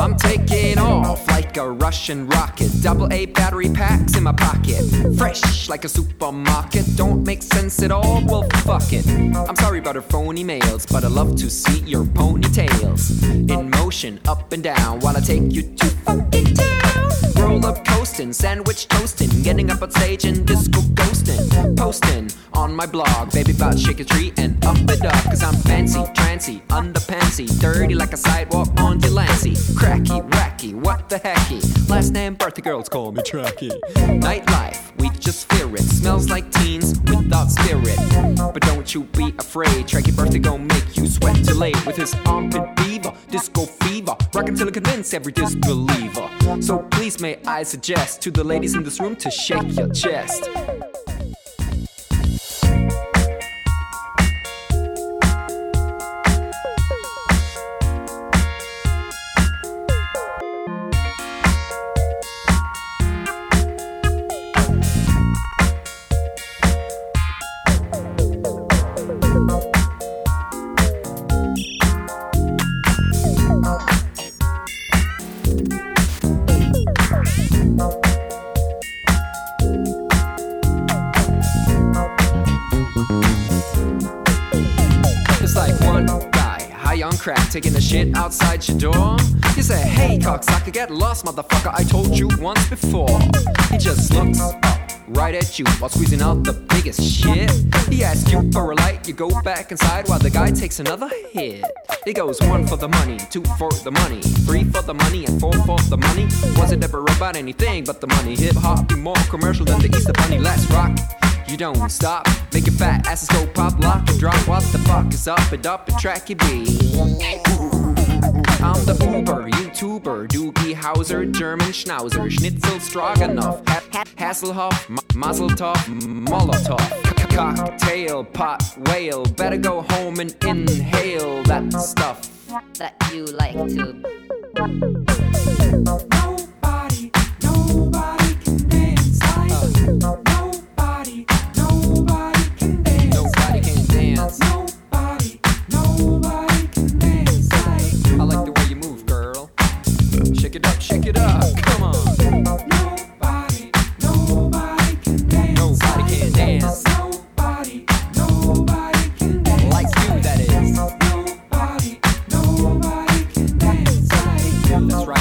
I'm taking off like a Russian rocket. Double A battery packs in my pocket. Fresh like a supermarket. Don't make sense at all. Well, fuck it. I'm sorry about her phony mails, but I love to see your ponytails in motion, up and down, while I take you to fucking town. Roll up coasting, sandwich toasting, getting up on stage and disco ghosting. Posting on my blog, baby about shake a tree and up it up. Cause I'm fancy, trancy, underpantsy, dirty like a sidewalk on Delancey. Cracky, wacky, what the hecky? Last name, birthday girls call me Tracky. Nightlife, we just fear it. Smells like teens without spirit. But don't you be afraid, Tracky birthday gon' make you sweat till late with his armpit beaver, disco fever. Rockin' till it convince every disbeliever. So please may I suggest to the ladies in this room to shake your chest. Crack taking a shit outside your door. He said, Hey, cocksucker, get lost, motherfucker. I told you once before. He just looks up right at you while squeezing out the biggest shit. He asks you for a light, you go back inside while the guy takes another hit. It goes one for the money, two for the money, three for the money, and four for the money. Was it ever about anything but the money? Hip hop be more commercial than the Easter Bunny. Let's rock. You don't stop, make your fat asses go pop, lock and drop. What the fuck is up and up and tracky I'm the Uber, YouTuber, Doogie Howser, German Schnauzer, Schnitzel Stroganoff, ha- ha- Hasselhoff, M- Mazel Tov, Molotov, cocktail, pot, whale. Better go home and inhale that stuff. that you like to. Pick it up, shake it up. Come on. Nobody, nobody can dance. Like you, that is. That's right.